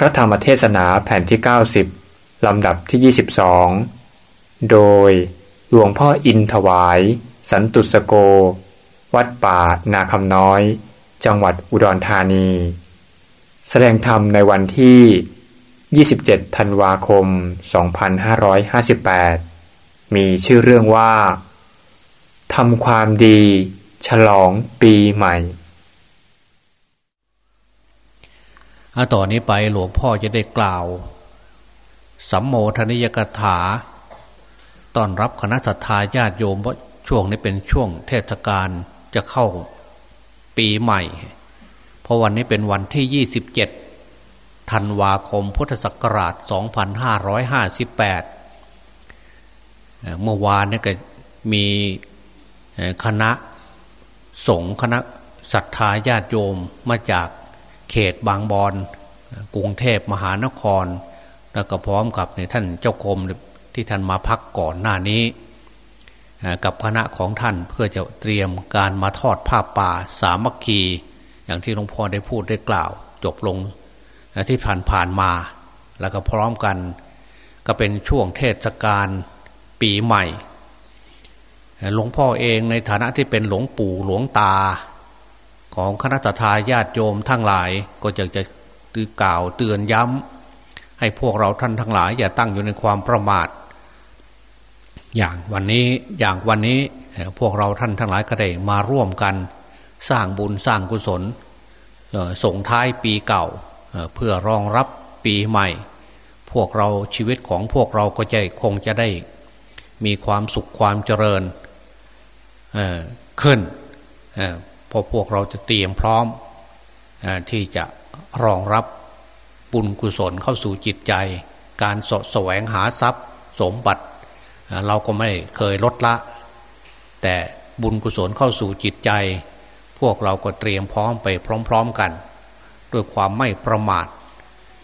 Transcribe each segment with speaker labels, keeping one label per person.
Speaker 1: พระธรรมเทศนาแผ่นที่ 90 ลำดับที่ 22 โดยหลวงพ่ออินถวาย สันตุสโก วัดป่านาคำน้อย จังหวัดอุดรธานี แสดงธรรมในวันที่ 27 ธันวาคม 2558 มีชื่อเรื่องว่าทำความดี ฉลองปีใหม่
Speaker 2: ต่อนนี้ไปหลวงพ่อจะได้กล่าว สัมโมทนิยกถาต้อนรับคณะสัตยาญาติโยมว่าช่วงนี้เป็นช่วงเทศกาลจะเข้าปีใหม่ เพราะวันนี้เป็นวันที่ 27ธันวาคมพุทธศักราช 2558 เมื่อวานนี่ก็มีคณะสงฆ์คณะศรัทธาญาติโยมมาจาก เขตบางบอนกรุงเทพมหานคร แล้วก็พร้อมกับในท่านเจ้ากรมที่ท่านมาพักก่อนหน้านี้ กับคณะของท่านเพื่อจะเตรียมการมาทอดผ้าป่าสามัคคี อย่างที่หลวงพ่อได้พูดได้กล่าว จบลงที่ผ่านผ่านมา แล้วก็พร้อมกัน ก็เป็นช่วงเทศกาลปีใหม่หลวงพ่อเองในฐานะที่เป็นหลวงปู่หลวงตา ของคณะทาญาติโยมทั้งหลายก็จะจะตือกล่าวเตือนย้ำ ให้พวกเราท่านทั้งหลาย อย่าตั้งอยู่ในความประมาท อย่างวันนี้อย่างวันนี้พวกเราท่านทั้งหลายก็ได้มาร่วมกัน สร้างบุญสร้างกุศลส่งท้ายปีเก่าเพื่อรองรับปีใหม่ พวกเราชีวิตของพวกเราก็จะคงจะได้มีความสุขความเจริญขึ้น พอพวกเราจะเตรียมพร้อมที่จะรองรับบุญกุศลเข้าสู่จิตใจ การสดแสวงหาทรัพย์สมบัติ เราก็ไม่เคยลดละ แต่บุญกุศลเข้าสู่จิตใจ พวกเราก็เตรียมพร้อมไปพร้อม ๆกัน ด้วยความไม่ประมาท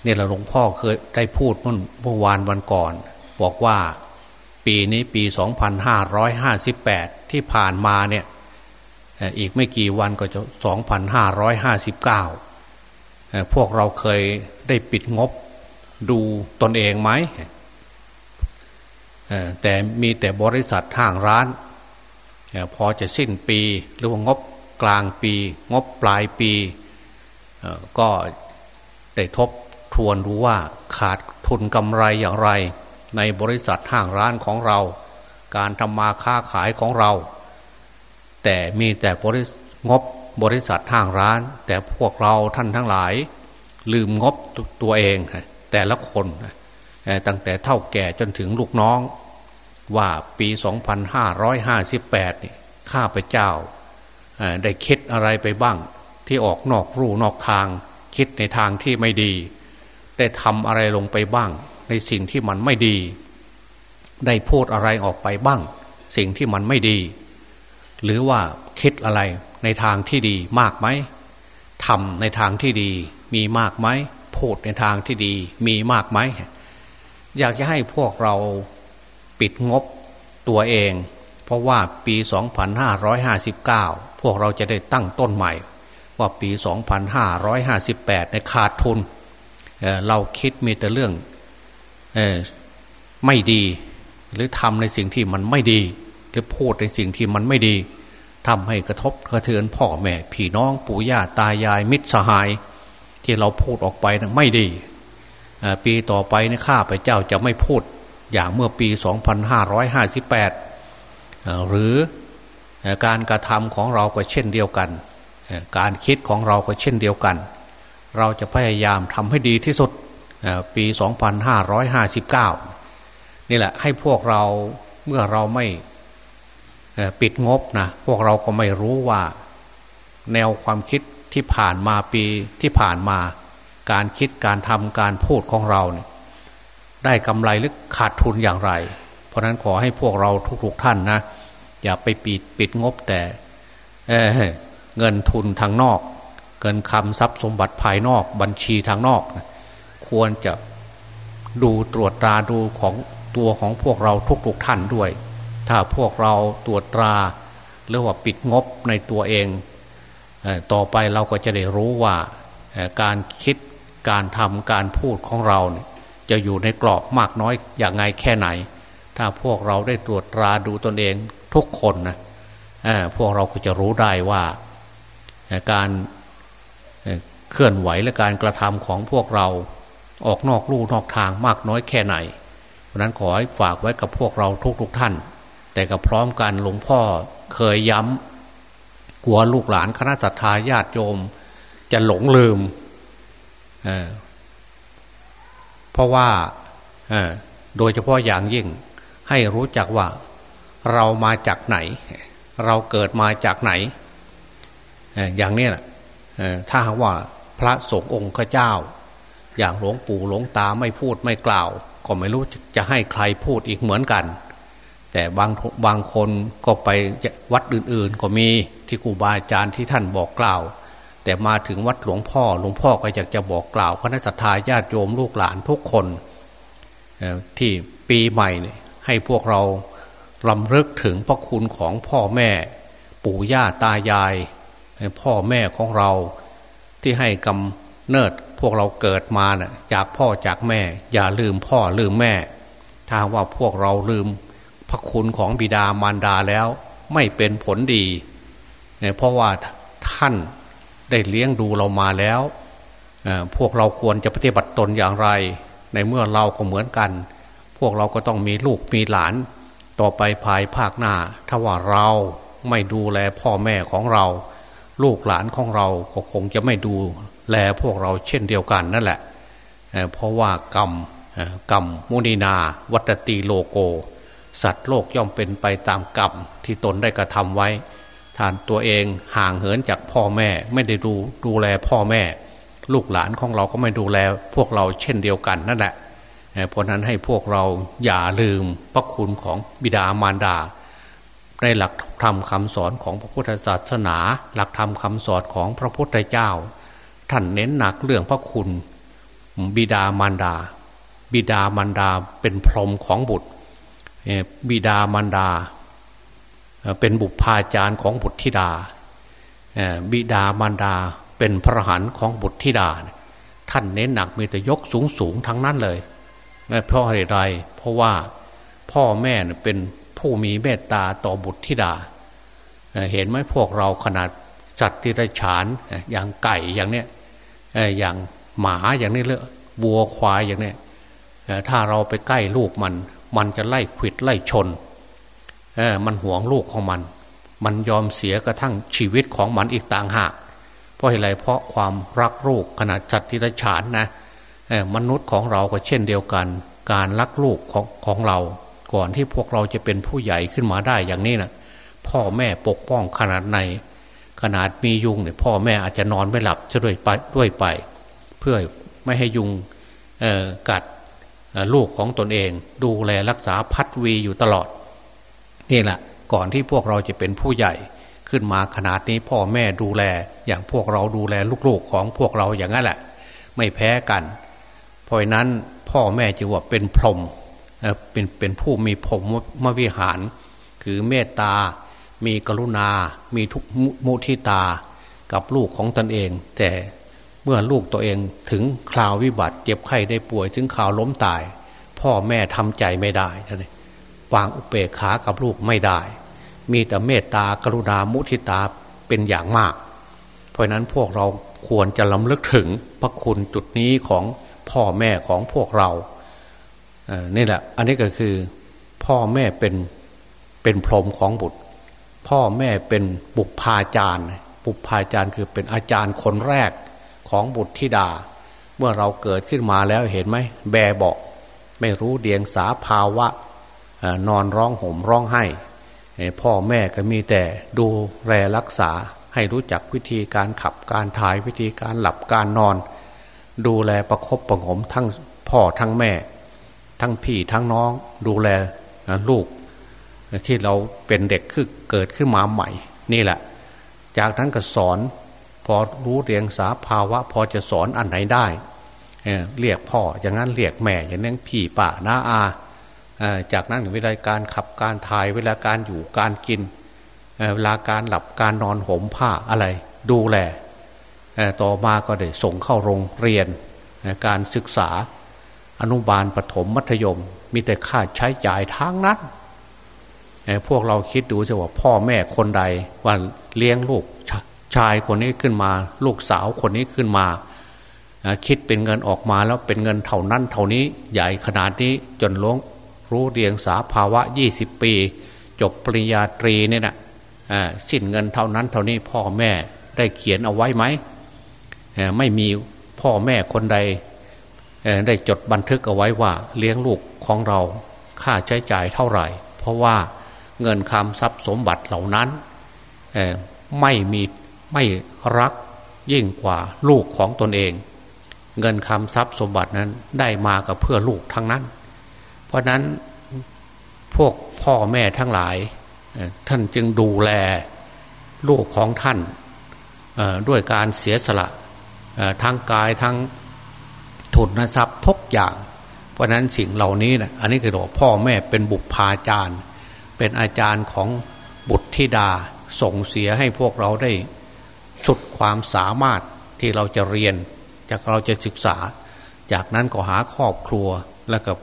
Speaker 2: นี่แหละหลวงพ่อเคยได้พูดเมื่อวานวันก่อน บอกว่าปีนี้ปี 2558 ที่ผ่านมาเนี่ย อีกไม่กี่วันก็จะ 2,559 พวกเราเคยได้ปิดงบดูตนเองไหม แต่มีแต่บริษัททางร้าน พอจะสิ้นปีหรือว่างบกลางปี งบปลายปี ก็ได้ทบทวนดูว่าขาดทุนกำไรอย่างไร ในบริษัททางร้านของเรา การทำมาค้าขายของเรา แต่มีแต่บริงบบริษัททางร้าน แต่พวกเราท่านทั้งหลาย ลืมงบตัวเอง แต่ละคนตั้งแต่เท่าแก่จนถึงลูกน้อง ว่าปี 2558 นี่ข้าพเจ้า ได้คิดอะไรไปบ้าง ที่ออกนอกรูนอกทาง คิดในทางที่ไม่ดี ได้ทำอะไรลงไปบ้าง ในสิ่งที่มันไม่ดี ได้พูดอะไรออกไปบ้าง สิ่งที่มันไม่ดี หรือว่าคิดอะไรในทางที่ดีมากไหมทำในทางที่ดีมีมากไหมพูดในทางที่ดีมีมากไหมอยากจะให้พวกเราปิดงบตัวเอง เพราะว่าปี 2559 พวกเราจะได้ตั้งต้นใหม่ ว่าปี 2558 ในขาดทุนเเราคิดมีแต่เรื่องไม่ดี หรือทำในสิ่งที่มันไม่ดี หรือพูดในสิ่งที่มันไม่ดีทำให้กระทบกระเทือนพ่อแม่พี่น้องปู่ย่าตายายมิตรสหาย ที่เราพูดออกไปนะไม่ดีปีต่อไปนะข้าพเจ้าจะไม่พูดอย่างเมื่อปี 2558 หรือการกระทำของเราก็เช่นเดียวกัน การคิดของเราก็เช่นเดียวกัน เราจะพยายามทำให้ดีที่สุดปี 2559 นี่แหละให้พวกเราเมื่อเราไม่ ปิดงบนะพวกเราก็ไม่รู้ว่า แนวความคิดที่ผ่านมาปีที่ผ่านมา การคิดการทำการพูดของเราเนี่ยได้กำไรหรือขาดทุนอย่างไร เพราะนั้นขอให้พวกเราทุกๆท่านนะอย่าไปปิดปิดงบแต่เเงินทุนทางนอก เงินคำทรัพย์สมบัติภายนอกบัญชีทางนอกนะควรจะดูตรวจตราดูของตัวของพวกเราทุกๆท่านด้วย ถ้าพวกเราตรวจตราหรือว่าปิดงบในตัวเอง ต่อไปเราก็จะได้รู้ว่าการคิดการทำการพูดของเราเนี่ยจะอยู่ในกรอบมากน้อยอย่างไงแค่ไหน ถ้าพวกเราได้ตรวจตราดูตนเองทุกคนนะพวกเราก็จะรู้ได้ว่าการเคลื่อนไหวและการกระทำของพวกเราออกนอกลู่นอกทางมากน้อยแค่ไหน เพราะนั้นขอให้ฝากไว้กับพวกเราทุกๆทท่าน แต่ก็พร้อมกันหลวงพ่อเคยย้ำกลัวลูกหลานคณะสัตยาญาติโยม จะหลงลืมเเพราะว่าโดยเฉพาะอย่างยิ่งให้รู้จักว่าเรามาจากไหน เราเกิดมาจากไหน อย่างนี้แหละถ้าหากว่าพระสงฆ์องค์เจ้า อย่างหลวงปู่หลวงตาไม่พูดไม่กล่าว ก็ไม่รู้จะให้ใครพูดอีกเหมือนกัน แต่บางบางคนก็ไปวัดอื่น ๆ ก็มีที่ครูบาอาจารย์ที่ท่านบอกกล่าว แต่มาถึงวัดหลวงพ่อ หลวงพ่อก็อยากจะบอกกล่าวคณะทาญาติโยมลูกหลานทุกคนที่ปีใหม่ให้พวกเราลำลึกถึงพระคุณของพ่อแม่ ปู่ย่าตายาย พ่อแม่ของเราที่ให้กำเนิดพวกเราเกิดมานะ่ะจากพ่อจากแม่ อย่าลืมพ่อลืมแม่ ถ้าว่าพวกเราลืม ระคุณของบิดามารดาแล้วไม่เป็นผลดี เพราะว่าท่านได้เลี้ยงดูเรามาแล้ว พวกเราควรจะปฏิบัติตนอย่างไร ในเมื่อเราก็เหมือนกัน พวกเราก็ต้องมีลูกมีหลาน ต่อไปภายภาคหน้า ถ้าว่าเราไม่ดูแลพ่อแม่ของเรา ลูกหลานของเราก็คงจะไม่ดูแลพวกเราเช่นเดียวกันนั่นแหละ เพราะว่ากรรมกรรมมุนีนา วัตตีโลโก สัตว์โลกย่อมเป็นไปตามกรรมที่ตนได้กระทำไว้ท่านตัวเองห่างเหินจากพ่อแม่ ไม่ได้ดูดูแลพ่อแม่ ลูกหลานของเราก็ไม่ดูแลพวกเราเช่นเดียวกันนั่นแหละเพราะนั้นให้พวกเราอย่าลืมพระคุณของบิดามารดา ในหลักธรรมคำสอนของพระพุทธศาสนา หลักธรรมคำสอนของพระพุทธเจ้า ท่านเน้นหนักเรื่องพระคุณ บิดามารดา บิดามารดาเป็นพรหมของบุตร บิดามารดา เป็นบุพาจารย์ของบุตรธิดา บิดามารดาเป็นพระหันของบุตรธิดา ท่านเน้นหนักมีแต่ยกสูงสูงทั้งนั้นเลยเพราะอะไรเพราะว่าพ่อแม่เป็นผู้มีเมตตาต่อบุตรธิดา เห็นไหมพวกเราขนาดจัดติรฉานอย่างไก่อย่างเนี้ยอย่างหมาอย่างนี้เลยวัวควายอย่างเนี้ยถ้าเราไปใกล้ลูกมัน มันจะไล่ขิดไล่ชนมันหวงลูกของมัน มันยอมเสียกระทั่งชีวิตของมันอีกต่างหาก เพราะอะไรเพราะความรักลูกขนาดจัดติรฉานนะมนุษย์ของเราก็เช่นเดียวกัน การรักลูกของของเรา ก่อนที่พวกเราจะเป็นผู้ใหญ่ขึ้นมาได้อย่างนี้นะพ่อแม่ปกป้องขนาดไหนขนาดมียุงเนี่ยพ่อแม่อาจจะนอนไม่หลับจะด้วยไปด้วยไป เพื่อไม่ให้ยุงกัด ลูกของตนเอง ดูแลรักษาพัดวีอยู่ตลอด นี่แหละก่อนที่พวกเราจะเป็นผู้ใหญ่ขึ้นมาขนาดนี้พ่อแม่ดูแล อย่างพวกเราดูแลลูกๆของพวกเราอย่างนั้นแหละ ไม่แพ้กัน เพราะนั้นพ่อแม่จึงว่าเป็นพรหมเป็นเป็นผู้มีพรหมวิหาร คือเมตตา มีกรุณา มีทุกมุทิตา กับลูกของตนเอง แต่ เมื่อลูกตัวเองถึงคราววิบัติ เจ็บไข้ได้ป่วยถึงข่าวล้มตาย พ่อแม่ทำใจไม่ได้ท่านวางอุเบกขากับลูกไม่ได้ มีแต่เมตตากรุณามุทิตาเป็นอย่างมาก เพราะนั้นพวกเราควรจะลำลึกถึงพระคุณจุดนี้ของพ่อแม่ของพวกเราเนี่แหละ อันนี้ก็คือพ่อแม่เป็นเป็นพรหมของบุตร พ่อแม่เป็นบุพพาจารย์ บุพาจารย์คือเป็นอาจารย์คนแรก ของบุตรธิดา เมื่อเราเกิดขึ้นมาแล้วเห็นไหมแบเบาไม่รู้เดียงสาภาวะนอนร้องห่มร้องไห้พ่อแม่ก็มีแต่ดูแลรักษาให้รู้จักวิธีการขับการถ่ายวิธีการหลับการนอน ดูแลประครบประงมทั้งพ่อทั้งแม่ ทั้งพี่ทั้งน้อง ดูแลลูก ที่เราเป็นเด็กคือเกิดขึ้นมาใหม่ นี่แหละ จากนั้นก็สอน พอรู้เรียงสาภาวะ พอจะสอนอันไหนได้เรียกพ่ออย่างนั้นเรียกแม่ อย่างนั้นพี่ป่าน้าอาจากนั้นเวลาการขับการถ่ายเวลาการอยู่การกินเวลาการหลับการนอนห่มผ้าอะไร ดูแลต่อมาก็ได้ส่งเข้าโรงเรียนการศึกษาอนุบาลปถมมัธยม มีแต่ค่าใช้จ่ายทางนั้นพวกเราคิดดูจะว่าพ่อแม่คนใดว่าเลี้ยงลูก ชายคนนี้ขึ้นมา ลูกสาวคนนี้ขึ้นมา คิดเป็นเงินออกมาแล้วเป็นเงินเท่านั้นเท่านี้ใหญ่ขนาดนี้จนล้งรู้เรียงสาภาวะยี่สิบปี จบปริญญาตรีเนี่ยนะสิ้นเงินเท่านั้นเท่านี้พ่อแม่ได้เขียนเอาไว้ไหมไม่มีพ่อแม่คนใดได้จดบันทึกเอาไว้ว่าเลี้ยงลูกของเราค่าใช้จ่ายเท่าไหร่ เพราะว่าเงินคำทรัพย์สมบัติเหล่านั้นไม่มี ไม่รักยิ่งกว่าลูกของตนเอง เงินคำทรัพย์สมบัตินั้นได้มากับเพื่อลูกทั้งนั้น เพราะนั้นพวกพ่อแม่ทั้งหลาย ท่านจึงดูแลลูกของท่านด้วยการเสียสละทั้งกายทั้งทุนทรัพย์ทุกอย่าง เพราะนั้นสิ่งเหล่านี้นะอันนี้คือบอกพ่อแม่เป็นบุพาจารย์ เป็นอาจารย์ของบุตรธิดาส่งเสียให้พวกเราได้ สุดความสามารถที่เราจะเรียน จากเราจะศึกษา จากนั้นก็หาครอบครัวแล้วกับ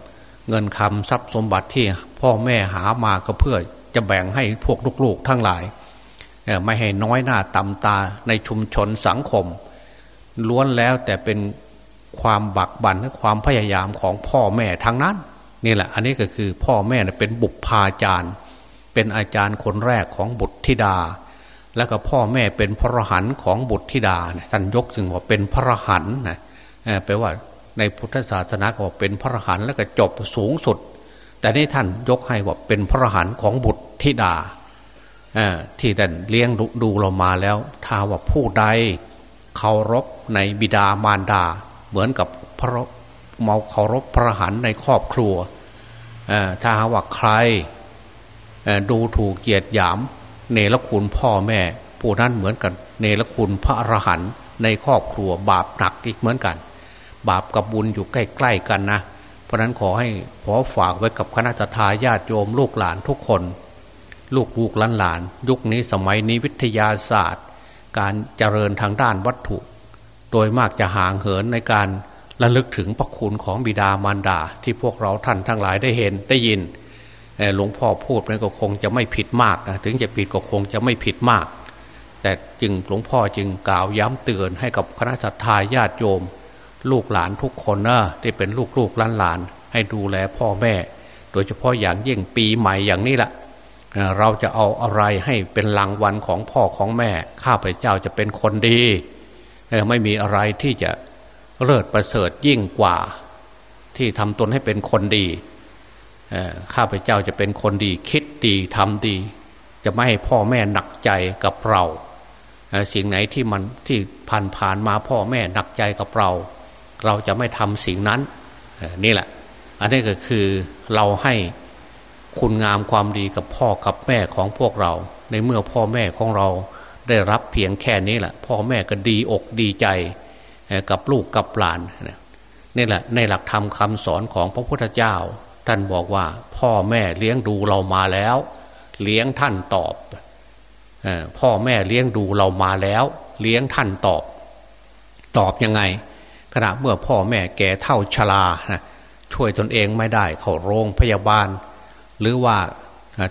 Speaker 2: เงินคำทรัพย์สมบัติที่พ่อแม่หามาก็เพื่อจะแบ่งให้พวกลูกๆทั้งหลาย ไม่ให้น้อยหน้าต่ำตาในชุมชนสังคม ล้วนแล้วแต่เป็นความบักบันและความพยายามของพ่อแม่ทั้งนั้นนี่แหละ อันนี้ก็คือพ่อแม่เป็นบุพพาจารย์ เป็นอาจารย์คนแรกของบุตรธิดา แล้วก็พ่อแม่เป็นพระหันของบุตรธิดาท่านยกถึงว่าเป็นพระหันนะแปลว่าในพุทธศาสนาก็เป็นพระหันแล้วก็จบสูงสุด แต่นี่ท่านยกให้ว่าเป็นพระหันของบุตรธิดาที่ท่านเลี้ยงดูเรามาแล้วถ้าว่าผู้ใดเคารพในบิดามารดา เหมือนกับพระเมาเคารพพระหันในครอบครัวถ้าหาว่าใครดูถูกเหยียดหยาม เนรคุณพ่อแม่ ผู้นั้นเหมือนกันเนรคุณพระอรหันในครอบครัวบาปหนักอีกเหมือนกัน บาปกับบุญอยู่ใกล้ ๆ กันนะ เพราะนั้นขอให้ขอฝากไว้กับคณะทาญาติโยมลูกหลานทุกคน ลูกลูกหลานหลาน ยุคนี้สมัยนี้วิทยาศาสตร์ การเจริญทางด้านวัตถุ โดยมากจะห่างเหินในการระลึกถึงพระคุณของบิดามารดาที่พวกเราท่านทั้งหลายได้เห็นได้ยิน หลวงพ่อพูดไปก็คงจะไม่ผิดมากนะถึงจะผิดก็คงจะไม่ผิดมาก แต่จึงหลวงพ่อจึงกล่าวย้ำเตือนให้กับคณะสัตยาญาติโยม ลูกหลานทุกคนนะที่เป็นลูกลูกหลานหลาน ให้ดูแลพ่อแม่ โดยเฉพาะอย่างยิ่งปีใหม่อย่างนี้แหละเราจะเอาอะไรให้เป็นรางวัลของพ่อของแม่ ข้าพเจ้าจะเป็นคนดีไม่มีอะไรที่จะเลิศประเสริฐยิ่งกว่า ที่ทำตนให้เป็นคนดี ข้าพเจ้าจะเป็นคนดีคิดดีทำดี จะไม่ให้พ่อแม่หนักใจกับเราสิ่งไหนที่มันที่ผ่านผ่านมาพ่อแม่หนักใจกับเรา เราจะไม่ทำสิ่งนั้นนี่แหละ อันนี้ก็คือเราให้คุณงามความดีกับพ่อกับแม่ของพวกเรา ในเมื่อพ่อแม่ของเราได้รับเพียงแค่นี้แหละ พ่อแม่ก็ดีอกดีใจกับลูกกับหลานนี่แหละในหลักธรรมคาสอนของพระพุทธเจ้า ท่านบอกว่า พ่อแม่เลี้ยงดูเรามาแล้ว เลี้ยงท่านตอบพ่อแม่เลี้ยงดูเรามาแล้ว เลี้ยงท่านตอบ ตอบยังไง ขณะเมื่อพ่อแม่แก่เท่าชราช่วยตนเองไม่ได้เขาโรงพยาบาล หรือว่า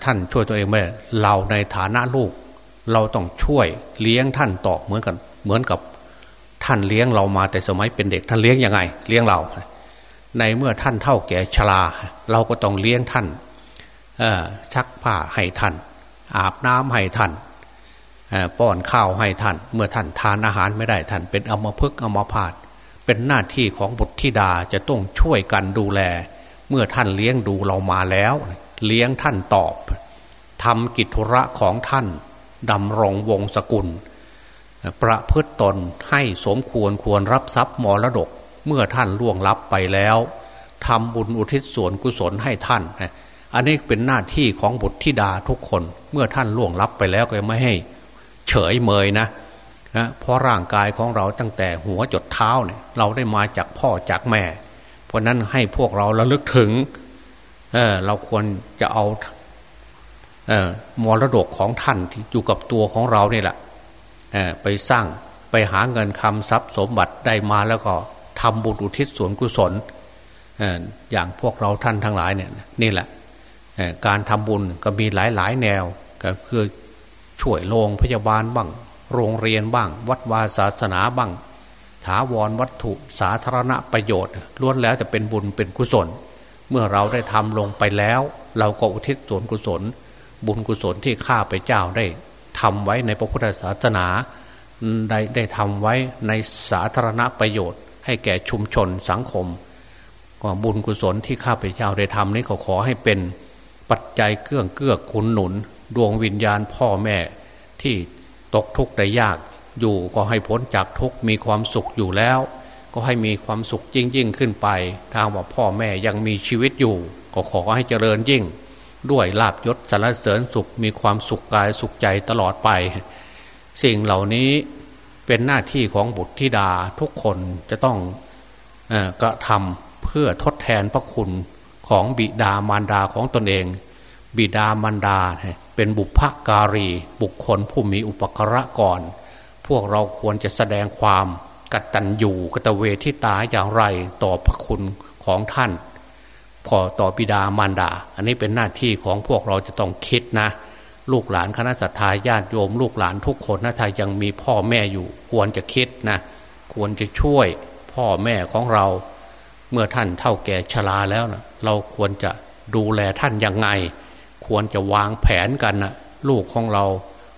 Speaker 2: ท่านช่วยตัวเองไม่เราในฐานะลูก เราต้องช่วยเลี้ยงท่านตอบเหมือนกันเหมือนกับท่านเลี้ยงเรามาแต่สมัยเป็นเด็กท่านเลี้ยงยังไง เลี้ยงเรา ในเมื่อท่านเท่าแก่ชรา เราก็ต้องเลี้ยงท่านชักผ้าให้ท่าน อาบน้ำให้ท่านป้อนข้าวให้ท่าน เมื่อท่านทานอาหารไม่ได้ท่าน เป็นอมพึกอมพาดเป็นหน้าที่ของบุตรธิดาจะต้องช่วยกันดูแล เมื่อท่านเลี้ยงดูเรามาแล้ว เลี้ยงท่านตอบทำกิจธุระของท่านดำรงวงศกุล ประพฤตตนให้สมควรควรรับทรัพย์มรดก เมื่อท่านล่วงลับไปแล้วทำบุญอุทิศส่วนกุศลให้ท่านอันนี้เป็นหน้าที่ของบุตรธิดาทุกคน เมื่อท่านล่วงลับไปแล้วก็ไม่ให้เฉยเมยนะนะเพราะร่างกายของเราตั้งแต่หัวจดเท้าเนี่ยเราได้มาจากพ่อจากแม่ เพราะนั้นให้พวกเราระลึกถึงเเราควรจะเอามรดกของท่านที่อยู่กับตัวของเราเนี่ยแหละไปสร้างไปหาเงินคำทรัพย์สมบัติได้มาแล้วก็ ทำบุญอุทิศส่วนกุศลอย่างพวกเราท่านทั้งหลายเนี่ยนี่แหละการทำบุญก็มีหลายหลายแนวก็คือช่วยโรงพยาบาลบ้าง โรงเรียนบ้าง วัดวาศาสนาบ้าง ถาวรวัตถุสาธารณประโยชน์ล้วนแล้วจะเป็นบุญเป็นกุศล เมื่อเราได้ทำลงไปแล้ว เราก็อุทิศส่วนกุศล บุญกุศลที่ข้าไปเจ้าได้ทำไว้ในพระพุทธศาสนาได้ได้ทำไว้ในสาธารณประโยชน์ ให้แก่ชุมชนสังคมก็บุญกุศลที่ข้าพเจ้าได้ทำนี้ขอขอให้เป็นปัจจัยเกื้องเกื้อกุนหนุน ดวงวิญญาณพ่อแม่ที่ตกทุกข์ได้ยากอยู่ก็ให้พ้นจากทุกข์มีความสุขอยู่แล้ว ก็ให้มีความสุขยิ่งยิ่งขึ้นไปถ้าว่าพ่อแม่ยังมีชีวิตอยู่ ก็ขอให้เจริญยิ่ง ด้วยลาบยศสรรเสริญสุขมีความสุขกายสุขใจตลอดไป สิ่งเหล่านี้ เป็นหน้าที่ของบุตรธิดาทุกคนจะต้องกระทำเพื่อทดแทนพระคุณของบิดามารดาของตนเอง บิดามารดาเป็นบุพการี บุคคลผู้มีอุปกระก่อน พวกเราควรจะแสดงความกตัญญูกตเวทิตาอย่างไรต่อพระคุณของท่าน พอต่อบิดามารดา อันนี้เป็นหน้าที่ของพวกเราจะต้องคิดนะ ลูกหลานคณะสัตยาญาติโยม ลูกหลานทุกคนนะถ้ายังมีพ่อแม่อยู่ ควรจะคิดนะควรจะช่วยพ่อแม่ของเรา เมื่อท่านเท่าแก่ชราแล้วนะเราควรจะดูแลท่านยังไง ควรจะวางแผนกันนะลูกของเรา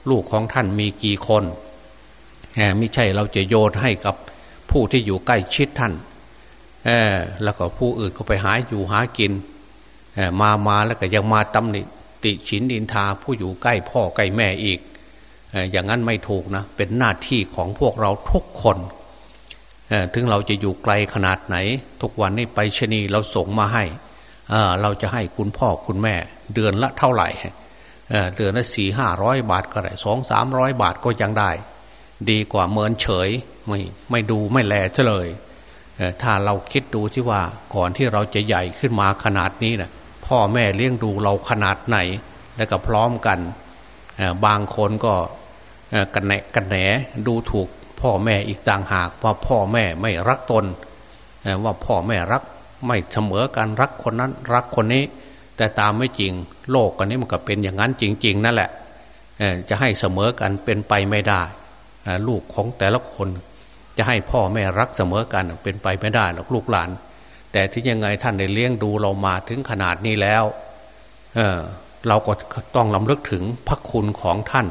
Speaker 2: ลูกของท่านมีกี่คนแหมไม่ใช่เราจะโยนให้กับผู้ที่อยู่ใกล้ชิดท่านเออแล้วก็ผู้อื่นก็ไปหาอยู่หากินมามาแล้วก็ยังมาตำหนิ ติฉินดินทาผู้อยู่ใกล้พ่อใกล้แม่อีก อย่างนั้นไม่ถูกนะ เป็นหน้าที่ของพวกเราทุกคน ถึงเราจะอยู่ไกลขนาดไหน ทุกวันนี้ไปชนีเราส่งมาให้ เราจะให้คุณพ่อคุณแม่ เดือนละเท่าไหร่ เดือนละสี่ห้าร้อยบาทก็ได้สองสามร้อยบาทก็ยังได้ ดีกว่าเมินเฉยไม่ไม่ดูไม่แลเฉลยถ้าเราคิดดูที่ว่าก่อนที่เราจะใหญ่ขึ้นมาขนาดนี้นะ พ่อแม่เลี้ยงดูเราขนาดไหน แล้วก็พร้อมกัน บางคนก็กันแหนกันแหนดูถูกพ่อแม่อีกต่างหาก ว่าพ่อแม่ไม่รักตน ว่าพ่อแม่รักไม่เสมอกันรักคนนั้นรักคนนี้ แต่ตามไม่จริงโลกกันนี้มันก็เป็นอย่างนั้นจริง ๆ นั่นแหละจะให้เสมอกันเป็นไปไม่ได้ลูกของแต่ละคนจะให้พ่อแม่รักเสมอกันเป็นไปไม่ได้หรอกลูกหลาน แต่ที่ยังไงท่านได้เลี้ยงดูเรามาถึงขนาดนี้แล้วเเราก็ต้องลำลึกถึงพระคุณของท่าน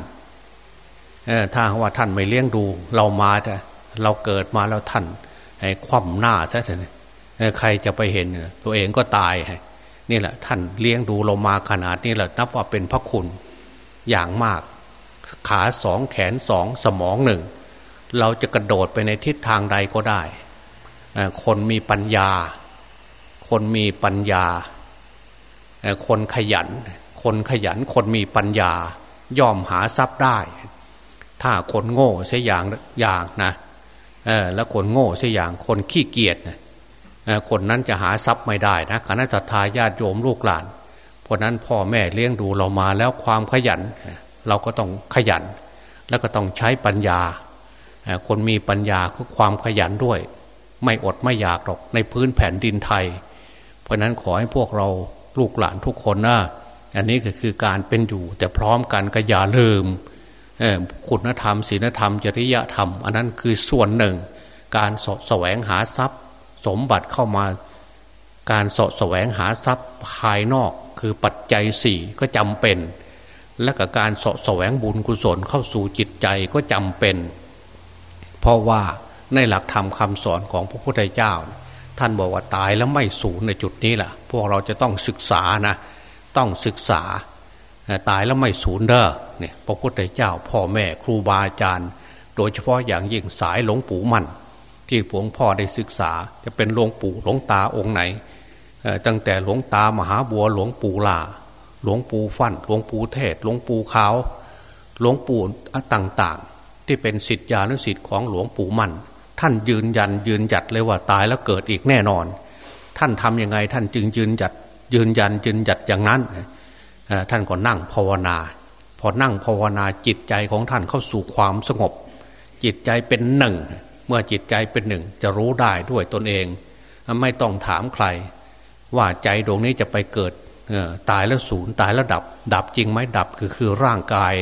Speaker 2: ถ้าว่าท่านไม่เลี้ยงดูเรามาแต่เราเกิดมาแล้วท่านคว่ำหน้าซะเถอะใครจะไปเห็นตัวเองก็ตายนี่แหละ ท่านเลี้ยงดูเรามาขนาดนี้แหละนับว่าเป็นพระคุณอย่างมาก ขาสองแขนสองสมองหนึ่ง เราจะกระโดดไปในทิศทางใดก็ได้ คนมีปัญญา คนมีปัญญา คนขยัน คนขยัน คนมีปัญญา ย่อมหาทรัพย์ได้ ถ้าคนโง่ใช่อย่างอย่างนะแล้วคนโง่ใช่อย่างคนขี้เกียจคนนั้นจะหาทรัพย์ไม่ได้นะคณะทาญาติโยมลูกหลาน เพราะนั้นพ่อแม่เลี้ยงดูเรามาแล้วความขยัน เราก็ต้องขยัน แล้วก็ต้องใช้ปัญญา คนมีปัญญาคือความขยันด้วย ไม่อดไม่อยากหรอกในพื้นแผ่นดินไทย เพราะนั้นขอให้พวกเราลูกหลานทุกคนนะอันนี้ก็คือการเป็นอยู่ แต่พร้อมกันก็อย่าลืมคุณธรรมศีลธรรม จริยธรรม อันนั้นคือส่วนหนึ่ง การสแสวงหาทรัพย์ สมบัติเข้ามา การสแสวงหาทรัพย์ภายนอกคือปัจจัยสี่ก็จำเป็น และกับการสแสวงบุญกุศลเข้าสู่จิตใจก็จำเป็น เพราะว่าในหลักธรรมคาสอนของพระพุทธเจ้า ท่านบอกว่าตายแล้วไม่สูญในจุดนี้แหละพวกเราจะต้องศึกษานะ ต้องศึกษา ตายแล้วไม่สูญเด้อเนี่ยพระพุทธเจ้าพ่อแม่ครูบาอาจารย์ โดยเฉพาะอย่างยิ่งสายหลวงปู่มั่น ที่หลวงพ่อได้ศึกษา จะเป็นหลวงปู่หลวงตาองค์ไหน ตั้งแต่หลวงตามหาบัวหลวงปู่ลาหลวงปู่ฟัน่นหลวงปู่เทศหลวงปู่ขาวหลวงปู่ต่างๆ ที่เป็นสิทธิานุสิทธิ์ของหลวงปู่มั่น ท่านยืนยันยืนหยัดเลยว่าตายแล้วเกิดอีกแน่นอน ท่านทํำยังไงท่านจึงยืนหยัดยืนยันยืนหยัดอย่างนั้นท่านก็นั่งภาวนา พอนั่งภาวนาจิตใจของท่านเข้าสู่ความสงบ จิตใจเป็นหนึ่ง เมื่อจิตใจเป็นหนึ่ง จะรู้ได้ด้วยตนเอง ไม่ต้องถามใคร ว่าใจดวงนี้จะไปเกิดตายแล้วศูนย์ตายแล้วดับ ดับจริงไหมดับคือคือร่างกาย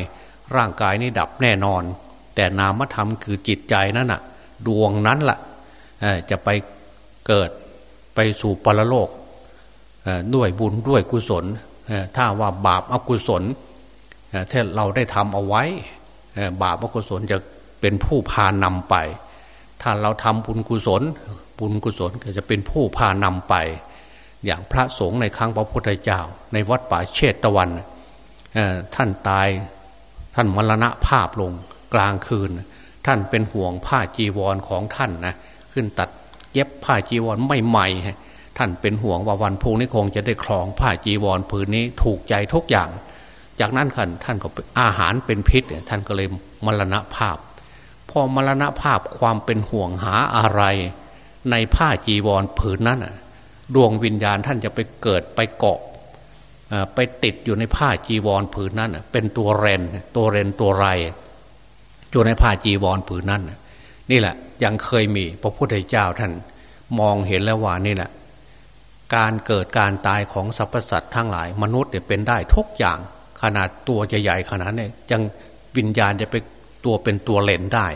Speaker 2: ร่างกายนี่ดับแน่นอน แต่นามธรรมคือจิตใจนั่นน่ะ ดวงนั้นละ่ะจะไปเกิดไปสู่ปรโลกด้วยบุญด้วยกุศลถ้าว่าบาปอกุศลถ้าเราได้ทำเอาไว้บาปอกุศลจะเป็นผู้พานำไป ถ้าเราทำบุญกุศล บุญกุศลก็จะเป็นผู้พานำไป อย่างพระสงฆ์ในครั้งพระพุทธเจ้า ในวัดป่าเชตตะวันท่านตายท่านมรณะภาพลงกลางคืน ท่านเป็นห่วงผ้าจีวรของท่านนะขึ้นตัดเย็บผ้าจีวรไม่ใหม่ท่านเป็นห่วงว่าวันพุ่งนี้คงจะได้ครองผ้าจีวรผืนนี้ถูกใจทุกอย่าง จากนั้นท่านท่านก็อาหารเป็นพิษท่านก็เลยมรณภาพ พอมรณภาพความเป็นห่วงหาอะไร ในผ้าจีวรผืนนั้นดวงวิญญาณท่านจะไปเกิดไปเกาะไปติดอยู่ในผ้าจีวรผืนนั้นเป็นตัวเรนตัวเรนตัวไร อยู่ในผ้าจีวรผืนนั้นนี่แหละยังเคยมีพระพุทธเจ้าท่านมองเห็นแล้วว่านี่แหละการเกิดการตายของสรรพสัตว์ทั้งหลาย มนุษย์เนี่ยเป็นได้ทุกอย่างขนาดตัวใหญ่ๆขนาดนี้ยังวิญญาณจะไปตัวเป็นตัวเล่นได้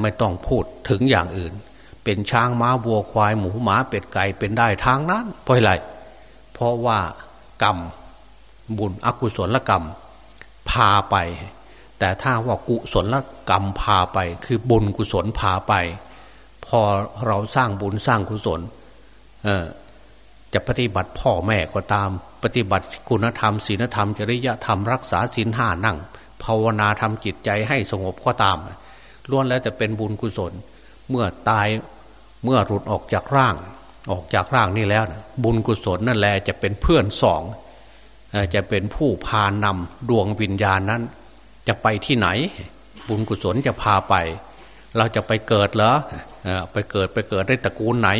Speaker 2: ไม่ต้องพูดถึงอย่างอื่น เป็นช้างม้าวัวควายหมูหมาเป็ดไก่เป็นได้ทางนั้นเพราะอะไรเพราะว่ากรรมบุญอกุศลกรรม พาไป แต่ถ้าว่ากุศลกรรมพาไป คือบุญกุศลพาไป พอเราสร้างบุญสร้างกุศลจะปฏิบัติพ่อแม่ก็ตาม ปฏิบัติคุณธรรมศีลธรรม จริยธรรมรักษาศีลห้านั่ง ภาวนาทำจิตใจให้สงบก็ตามล้วนแล้วจะเป็นบุญกุศล เมื่อตายเมื่อหลุดออกจากร่าง ออกจากร่างนี่แล้วนะบุญกุศลนั่นแหละจะเป็นเพื่อนสองจะเป็นผู้พานำดวงวิญญาณนั้น จะไปที่ไหน บุญกุศลจะพาไป เราจะไปเกิดเหรอไปเกิดไปเกิดได้ตระกูลไหน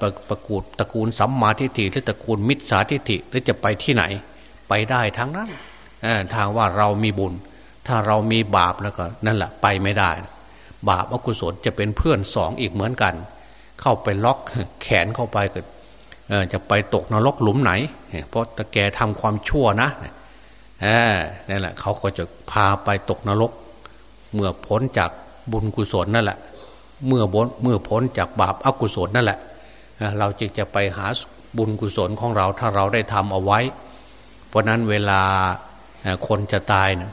Speaker 2: ประประกูลตระกูลสัมมาทิฏฐิหรือตระกูลมิจฉาทิฏฐิหรือจะไปที่ไหน ไปได้ทั้งนั้นทางว่าเรามีบุญ ถ้าเรามีบาปแล้วก็นั่นแหละไปไม่ได้ บาปอกุศลจะเป็นเพื่อนสองอีกเหมือนกัน เข้าไปล็อกแขนเข้าไปก็จะไปตกนรกหลุมไหน เพราะตะแกทำความชั่วนะ นั่นแหละเขาก็จะพาไปตกนรก เมื่อพ้นจากบุญกุศลนั่นแหละ เมื่อบนเมื่อพ้นจากบาปอกุศลนั่นแหละเราจึงจะไปหาบุญกุศลของเราถ้าเราได้ทำเอาไว้ เพราะนั้นเวลาคนจะตายนะ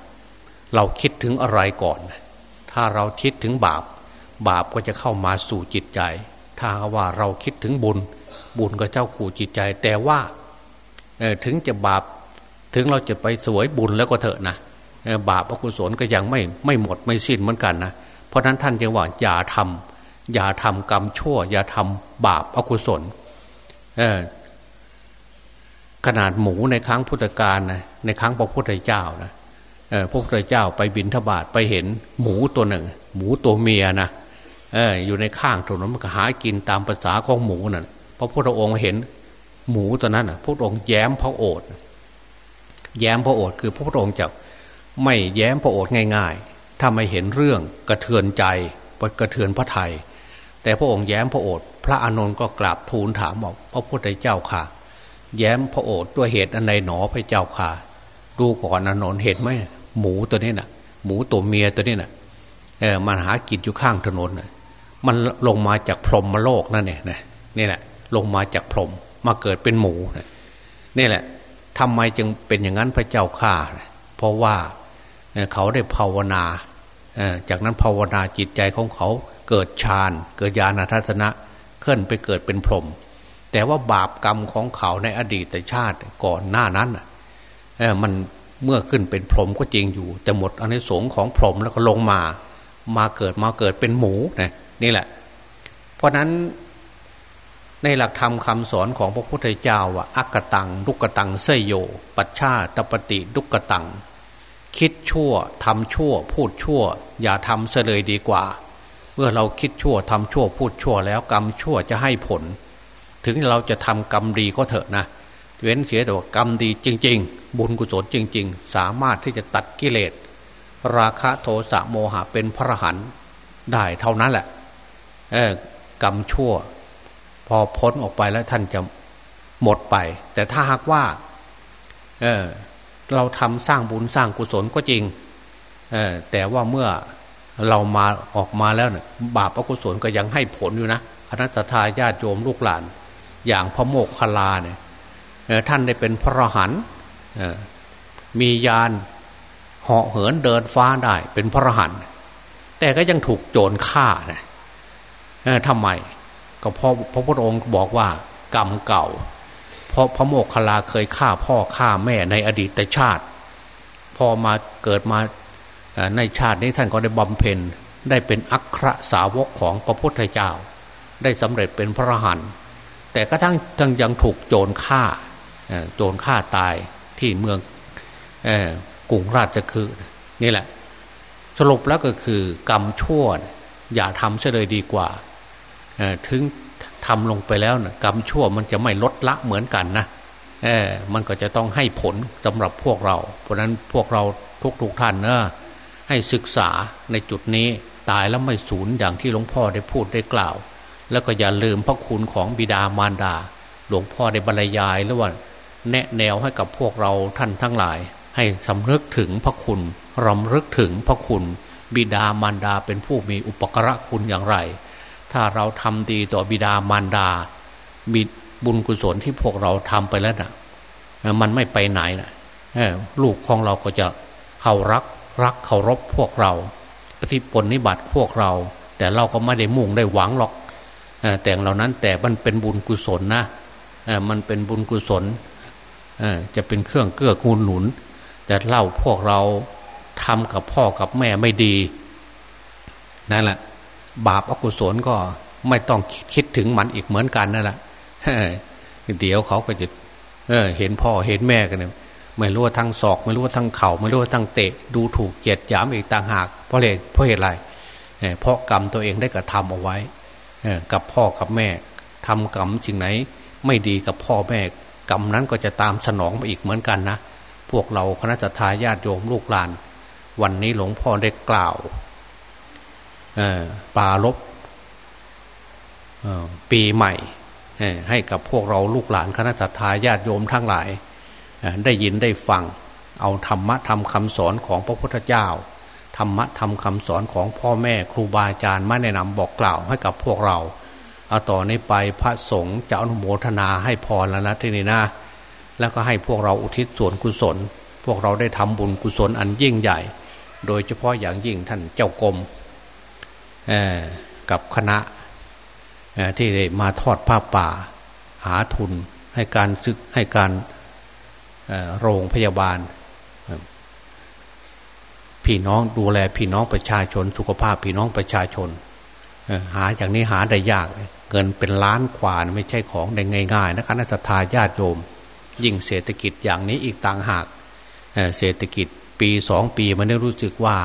Speaker 2: เราคิดถึงอะไรก่อน ถ้าเราคิดถึงบาป บาปก็จะเข้ามาสู่จิตใจ ถ้าว่าเราคิดถึงบุญ บุญก็เจ้าขู่จิตใจ แต่ว่าถึงจะบาป ถึงเราจะไปสวยบุญแล้วก็เถอะนะบาปอกุศลก็ยังไม่ไม่หมดไม่สิ้นเหมือนกันนะเพราะนั้นท่านจึงว่าอย่าทำอย่าทำกรรมชั่ว อย่าทำบาปอกุศลขนาดหมูในครั้งพุทธกาลนะในครั้งพระพุทธเจ้านะพระพุทธเจ้าไปบินทบาทไปเห็นหมูตัวหนึ่ง หมูตัวเมียนะออยู่ในข้างถนนมันก็หากินตามภาษาของหมูนะ่ะพระพุทธองค์เห็นหมูตัวนั้นนะพระองค์แย้มพระโอษฐ์ แย้มพระโอษฐ์คือพระพุทธองค์จะไม่แย้มพระโอษฐ์ง่าย ๆ ถ้าไม่เห็นเรื่องกระเทือนใจกระเทือนพระไทย แต่พระองค์แย้มพระโอษฐ์พระอานนท์ก็กราบทูลถามบอกพระพุทธเจ้าค่ะ แย้มพระโอษฐ์ด้วยเหตุอันใดหนอพระเจ้าค่ะ ดูก่อนอานนท์เห็นไหมหมูตัวนี้น่ะ หมูตัวเมียตัวนี้น่ะเออมันหากินอยู่ข้างถนนมันลงมาจากพรหมโลกนั่นเนี่ยนี่แหละลงมาจากพรหมมาเกิดเป็นหมูนี่แหละ ทำไมจึงเป็นอย่างนั้นพระเจ้าข่าเพราะว่าเขาได้ภาวนา จากนั้นภาวนาจิตใจของเขาเกิดฌานเกิดญาณทัศนะขึ้นไปเกิดเป็นพรหมแต่ว่าบาปกรรมของเขาในอดีตชาติก่อนหน้านั้นมันเมื่อขึ้นเป็นพรหมก็จริงอยู่ แต่หมดอนิสงส์ของพรหมแล้วก็ลงมา มาเกิดมาเกิดเป็นหมูนะนี่แหละ เพราะนั้น ในหลักธรรมคาสอนของพระพุทธเจ้าว่าอักตังดุกตังเสยโย ปัชชาตปฏิดุกตัง คิดชั่วทำชั่ว พูดชั่ว อย่าทำเสเลยดีกว่า เมื่อเราคิดชั่วทำชั่วพูดชั่วแล้วกรรมชั่วจะให้ผล ถึงเราจะทำกรรมดีก็เถอะนะ เว้นเสียแต่ว่ากรรมดีจริง ๆ บุญกุศลจริง ๆ สามารถที่จะตัดกิเลสราคะโทสะโมหะเป็นพระหันได้เท่านั้นแหละกรรมชั่ว พอพ้นออกไปแล้วท่านจะหมดไป แต่ถ้าหากว่าเเราทำสร้างบุญสร้างกุศลก็จริงแต่ว่าเมื่อเรามาออกมาแล้วเนี่ยบาปอกุศลก็ยังให้ผลอยู่นะอนัตตาญาติโยมลูกหลาน อย่างพระโมกขลาเนี่ยท่านได้เป็นพระหันมียานเหาะเหินเดินฟ้าได้ เป็นพระหันแต่ก็ยังถูกโจรฆ่านะทำไม ก็เพราะพระพุทธองค์บอกว่ากรรมเก่า เพราะพระโมกขลาเคยฆ่าพ่อฆ่าแม่ในอดีตชาติ พอมาเกิดมาในชาตินี้ท่านก็ได้บำเพ็ญได้เป็นอัครสาวกของพระพุทธเจ้า ได้สำเร็จเป็นพระหันแต่ก็ทั้งทั้งยังถูกโจรฆ่าโจรฆ่าตายที่เมืองกรุงราชคือ นี่แหละ สรุปแล้วก็คือกรรมชั่ว อย่าทำเสียเลยดีกว่า ถึงทำลงไปแล้วนะกรรมชั่วมันจะไม่ลดละเหมือนกันนะเออมันก็จะต้องให้ผลสำหรับพวกเรา เพราะนั้นพวกเราทุกๆทท่านนะให้ศึกษาในจุดนี้ตายแล้วไม่สูญอย่างที่หลวงพ่อได้พูดได้กล่าว แล้วก็อย่าลืมพระคุณของบิดามารดา หลวงพ่อได้บรรยายแล้วว่าแนะแนวให้กับพวกเราท่านทั้งหลาย ให้สำนึกถึงพระคุณรำลึกถึงพระคุณ บิดามารดาเป็นผู้มีอุปกระคุณอย่างไร ถ้าเราทำดีต่อบิดามารดามีบุญกุศลที่พวกเราทำไปแล้วนะ่ะ มันไม่ไปไหนนะลูกของเราก็จะเขารักรักเคารพพวกเรา ปฏิปนิบัติพวกเรา แต่เราก็ไม่ได้มุ่งได้หวังหรอกแต่เหล่านั้นแต่มันเป็นบุญกุศลนะมันเป็นบุญกุศลจะเป็นเครื่องเกื้อกูลหนุน แต่เล่าพวกเราทำกับพ่อกับแม่ไม่ดีนั่นแหละ บาปอกุศลก็ไม่ต้องคิดถึงมันอีกเหมือนกันนั่นแหละเดี๋ยวเขาก็จะเเห็นพ่อเห็นแม่กันเนี่ยไม่รู้ว่าทั้งศอก ไม่รู้ว่าทั้งเข่า ไม่รู้ว่าทั้งเตะ ดูถูกเกียดหยามอีกต่างหาก เพราะเหตุเพราะเหตุอะไรเพราะกรรมตัวเองได้กระทำเอาไว้กับพ่อกับแม่ทำกรรมสิ่งไหน ไม่ดีกับพ่อแม่กรรมนั้นก็จะตามสนองมาอีกเหมือนกันนะพวกเราคณะทาญาติโยมลูกหลาน วันนี้หลวงพ่อได้กล่าว ปาลบปีใหม่ให้กับพวกเราลูกหลานคณะทาญาติโยมทั้งหลาย ได้ยินได้ฟัง เอาธรรมะทำคำสอนของพระพุทธเจ้า ธรรมะทำคำสอนของพ่อแม่ครูบาอาจารย์มาแนะนำบอกกล่าวให้กับพวกเราเอาต่อนนี้ไปพระสงฆ์จะอนุโมทนาให้พรแล้วนะที่นี่นะแล้วก็ให้พวกเราอุทิศส่วนกุศล พวกเราได้ทำบุญกุศลอันยิ่งใหญ่ โดยเฉพาะอย่างยิ่งท่านเจ้ากรม กับคณะที่ได้มาทอดผ้าป่า หาทุนให้การซึกให้การโรงพยาบาล พี่น้องดูแลพี่น้องประชาชน สุขภาพพี่น้องประชาชน หาอย่างนี้หาได้ยากเงินเป็นล้านกว่าไม่ใช่ของได้ง่ายๆนะคณะสัตยาญาติโยม ยิ่งเศรษฐกิจอย่างนี้อีกต่างหากเศรษฐกิจปีสองปีมันได้รู้สึกว่า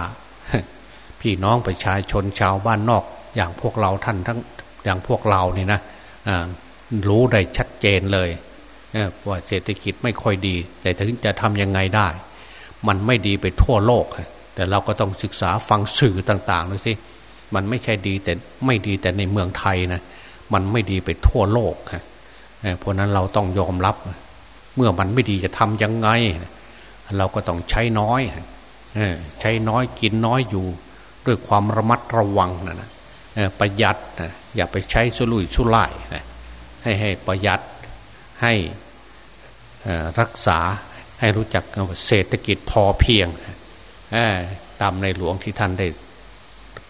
Speaker 2: พี่น้องประชาชนชาวบ้านนอก อย่างพวกเราท่านทั้งอย่างพวกเราเนี่ยนะรู้ได้ชัดเจนเลยว่าเศรษฐกิจไม่ค่อยดี แต่ถึงจะทำยังไงได้ มันไม่ดีไปทั่วโลก แต่เราก็ต้องศึกษาฟังสื่อต่างๆดูสิมันไม่ใช่ดีแต่ไม่ดีแต่ในเมืองไทยนะมันไม่ดีไปทั่วโลกเพราะนั้นเราต้องยอมรับ เมื่อมันไม่ดีจะทำยังไง เราก็ต้องใช้น้อยใช้น้อยกินน้อยอยู่ ด้วยความระมัดระวังนะนะประหยัดนะอย่าไปใช้สุรุ่ยสุร่ายนะให้ให้ประหยัดให้รักษาให้รู้จักเศรษฐกิจพอเพียงตามในหลวงที่ท่านได้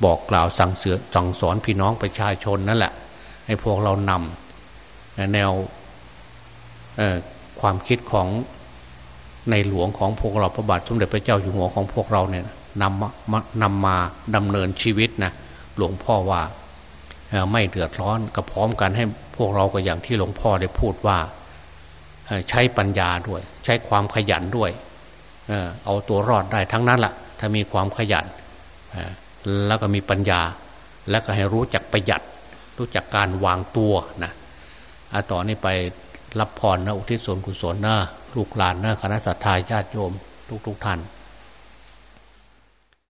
Speaker 2: บอกกล่าวสั่งเสือสั่งสอนพี่น้องประชาชนนั่นแหละ ให้พวกเรานำแนวความคิดของในหลวงของพวกเราพระบาทสมเด็จพระเจ้าอยู่หัวของพวกเราเนี่ย นำมานำมาดำเนินชีวิตนะหลวงพ่อว่าไม่เดือดร้อนก็พร้อมกันให้พวกเราก็อย่างที่หลวงพ่อได้พูดว่าใช้ปัญญาด้วย ใช้ความขยันด้วยเอาตัวรอดได้ทั้งนั้นละ่ะ ถ้ามีความขยันแล้วก็มีปัญญา แล้วก็ให้รู้จักประหยัด รู้จักการวางตัวนะต่อนนี้ไปรับพรนะอุทิศส่วนกุศลนะลูกหลานนะคณะสัตยาญาติโยม ทุกๆทท่าน